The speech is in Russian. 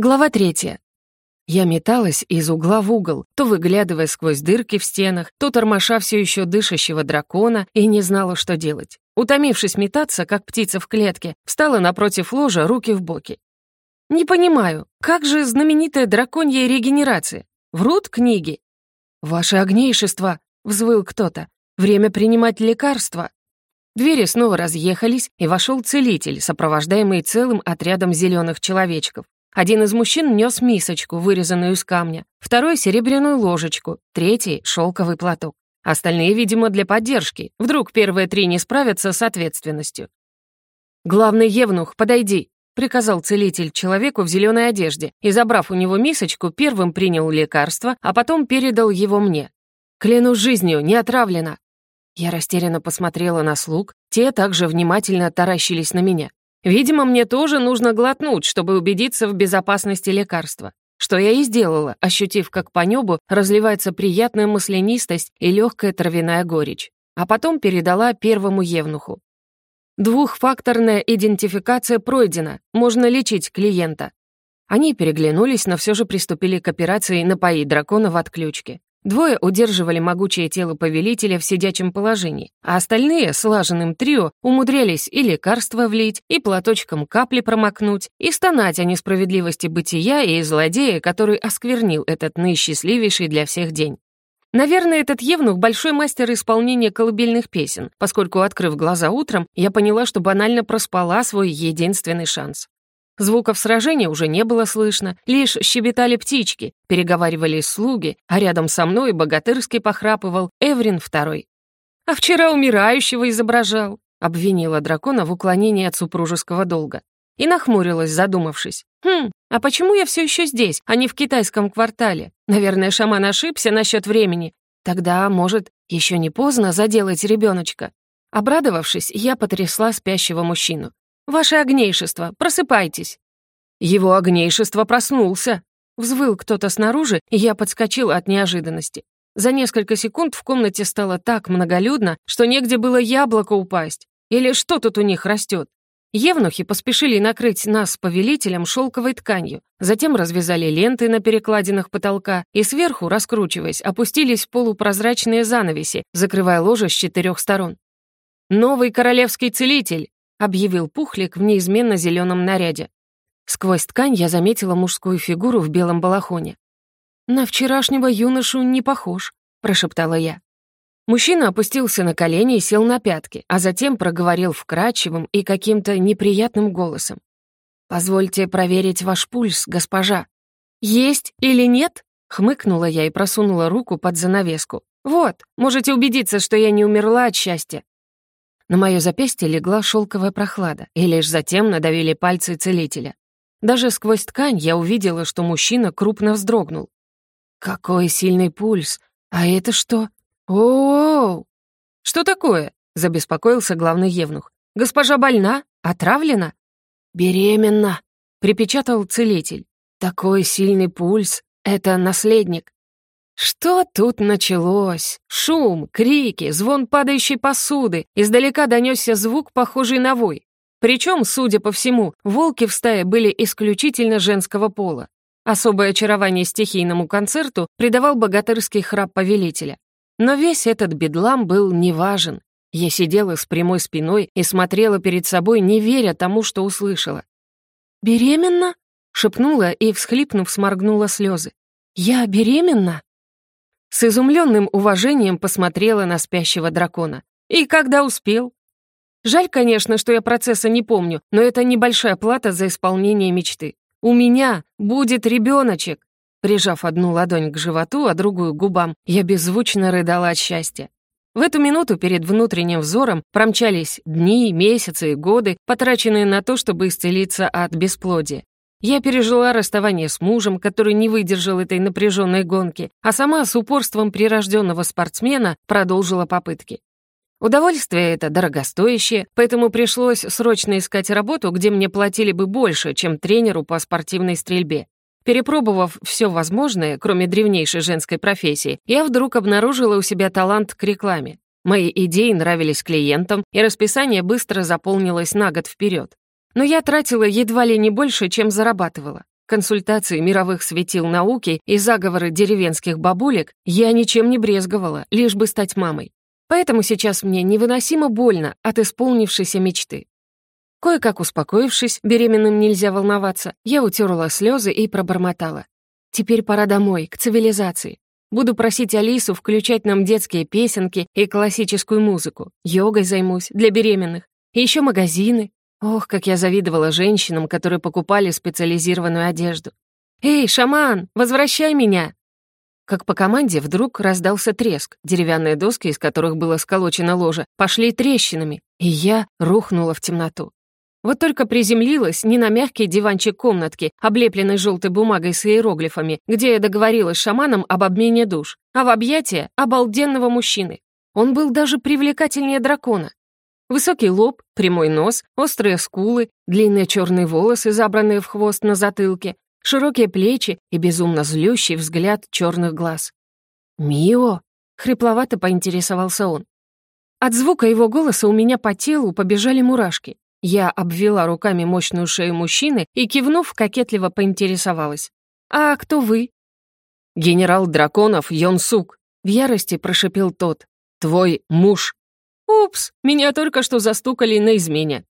Глава третья. Я металась из угла в угол, то выглядывая сквозь дырки в стенах, то тормоша все еще дышащего дракона и не знала, что делать. Утомившись метаться, как птица в клетке, встала напротив ложа, руки в боки. «Не понимаю, как же знаменитая драконья регенерация? Врут книги?» «Ваше огнейшество!» — взвыл кто-то. «Время принимать лекарства!» Двери снова разъехались, и вошел целитель, сопровождаемый целым отрядом зеленых человечков. Один из мужчин нес мисочку, вырезанную из камня, второй — серебряную ложечку, третий — шелковый платок. Остальные, видимо, для поддержки. Вдруг первые три не справятся с ответственностью. «Главный евнух, подойди», — приказал целитель человеку в зеленой одежде и, забрав у него мисочку, первым принял лекарство, а потом передал его мне. «Клянусь жизнью, не отравлено». Я растерянно посмотрела на слуг, те также внимательно таращились на меня. Видимо, мне тоже нужно глотнуть, чтобы убедиться в безопасности лекарства. Что я и сделала, ощутив, как по небу разливается приятная маслянистость и легкая травяная горечь. А потом передала первому евнуху. Двухфакторная идентификация пройдена, можно лечить клиента. Они переглянулись, но все же приступили к операции «Напоить дракона в отключке». Двое удерживали могучее тело повелителя в сидячем положении, а остальные, слаженным трио, умудрялись и лекарства влить, и платочком капли промокнуть, и стонать о несправедливости бытия и злодея, который осквернил этот наисчастливейший для всех день. Наверное, этот Евнух — большой мастер исполнения колыбельных песен, поскольку, открыв глаза утром, я поняла, что банально проспала свой единственный шанс. Звуков сражения уже не было слышно, лишь щебетали птички, переговаривались слуги, а рядом со мной богатырски похрапывал Эврин второй. «А вчера умирающего изображал», — обвинила дракона в уклонении от супружеского долга. И нахмурилась, задумавшись. «Хм, а почему я все еще здесь, а не в китайском квартале? Наверное, шаман ошибся насчет времени. Тогда, может, еще не поздно заделать ребеночка?» Обрадовавшись, я потрясла спящего мужчину. «Ваше огнейшество, просыпайтесь!» «Его огнейшество проснулся!» Взвыл кто-то снаружи, и я подскочила от неожиданности. За несколько секунд в комнате стало так многолюдно, что негде было яблоко упасть. Или что тут у них растет? Евнухи поспешили накрыть нас с повелителем шелковой тканью, затем развязали ленты на перекладинах потолка и сверху, раскручиваясь, опустились полупрозрачные занавеси, закрывая ложе с четырех сторон. «Новый королевский целитель!» — объявил Пухлик в неизменно зеленом наряде. Сквозь ткань я заметила мужскую фигуру в белом балахоне. «На вчерашнего юношу не похож», — прошептала я. Мужчина опустился на колени и сел на пятки, а затем проговорил вкрадчивым и каким-то неприятным голосом. «Позвольте проверить ваш пульс, госпожа». «Есть или нет?» — хмыкнула я и просунула руку под занавеску. «Вот, можете убедиться, что я не умерла от счастья». На мое запястье легла шелковая прохлада, и лишь затем надавили пальцы целителя. Даже сквозь ткань я увидела, что мужчина крупно вздрогнул. «Какой сильный пульс! А это что? О-о-о!» «Что такое?» — забеспокоился главный евнух. «Госпожа больна? Отравлена?» «Беременна!» — припечатал целитель. «Такой сильный пульс! Это наследник!» Что тут началось? Шум, крики, звон падающей посуды. Издалека донесся звук, похожий на вой. Причем, судя по всему, волки в стае были исключительно женского пола. Особое очарование стихийному концерту придавал богатырский храп повелителя. Но весь этот бедлам был неважен. Я сидела с прямой спиной и смотрела перед собой, не веря тому, что услышала. «Беременна?» — шепнула и, всхлипнув, сморгнула слезы. «Я беременна?» С изумленным уважением посмотрела на спящего дракона. «И когда успел?» Жаль, конечно, что я процесса не помню, но это небольшая плата за исполнение мечты. У меня будет ребеночек. Прижав одну ладонь к животу, а другую к губам, я беззвучно рыдала от счастья. В эту минуту перед внутренним взором промчались дни, месяцы и годы, потраченные на то, чтобы исцелиться от бесплодия. Я пережила расставание с мужем, который не выдержал этой напряженной гонки, а сама с упорством прирожденного спортсмена продолжила попытки. Удовольствие это дорогостоящее, поэтому пришлось срочно искать работу, где мне платили бы больше, чем тренеру по спортивной стрельбе. Перепробовав все возможное, кроме древнейшей женской профессии, я вдруг обнаружила у себя талант к рекламе. Мои идеи нравились клиентам, и расписание быстро заполнилось на год вперед но я тратила едва ли не больше, чем зарабатывала. консультации мировых светил науки и заговоры деревенских бабулек я ничем не брезговала, лишь бы стать мамой. Поэтому сейчас мне невыносимо больно от исполнившейся мечты. Кое-как успокоившись, беременным нельзя волноваться, я утерла слезы и пробормотала. Теперь пора домой, к цивилизации. Буду просить Алису включать нам детские песенки и классическую музыку. Йогой займусь для беременных. И еще магазины. Ох, как я завидовала женщинам, которые покупали специализированную одежду. «Эй, шаман, возвращай меня!» Как по команде вдруг раздался треск. Деревянные доски, из которых было сколочено ложе, пошли трещинами, и я рухнула в темноту. Вот только приземлилась не на мягкий диванчик комнатки, облепленный желтой бумагой с иероглифами, где я договорилась с шаманом об обмене душ, а в объятия обалденного мужчины. Он был даже привлекательнее дракона. Высокий лоб, прямой нос, острые скулы, длинные черные волосы, забранные в хвост на затылке, широкие плечи и безумно злющий взгляд черных глаз. «Мио!» — хрипловато поинтересовался он. От звука его голоса у меня по телу побежали мурашки. Я обвела руками мощную шею мужчины и, кивнув, кокетливо поинтересовалась. «А кто вы?» «Генерал драконов Йон Сук», — в ярости прошипел тот. «Твой муж». «Упс, меня только что застукали на измене.